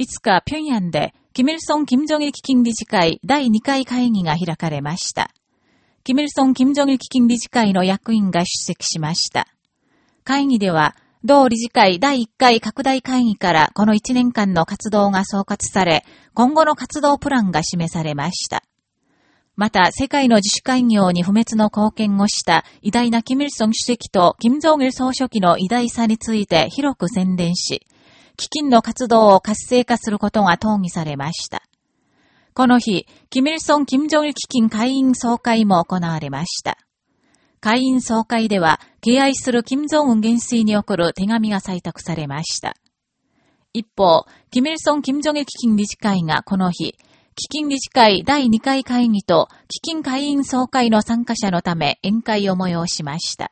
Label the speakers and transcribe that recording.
Speaker 1: 5日、平壌で、キミルソン・キム・ジョギ基金理事会第2回会議が開かれました。キミルソン・キム・ジョギ基金理事会の役員が出席しました。会議では、同理事会第1回拡大会議からこの1年間の活動が総括され、今後の活動プランが示されました。また、世界の自主会業に不滅の貢献をした偉大なキミルソン主席とキム・ジョンル総書記の偉大さについて広く宣伝し、基金の活動を活性化することが討議されました。この日、キミルソン・キム・ジョル基金会員総会も行われました。会員総会では、敬愛する金正恩元帥に送る手紙が採択されました。一方、キミルソン・キム・ジョゲ基金理事会がこの日、基金理事会第2回会議と基金会員総会の参加者のため宴会を催しました。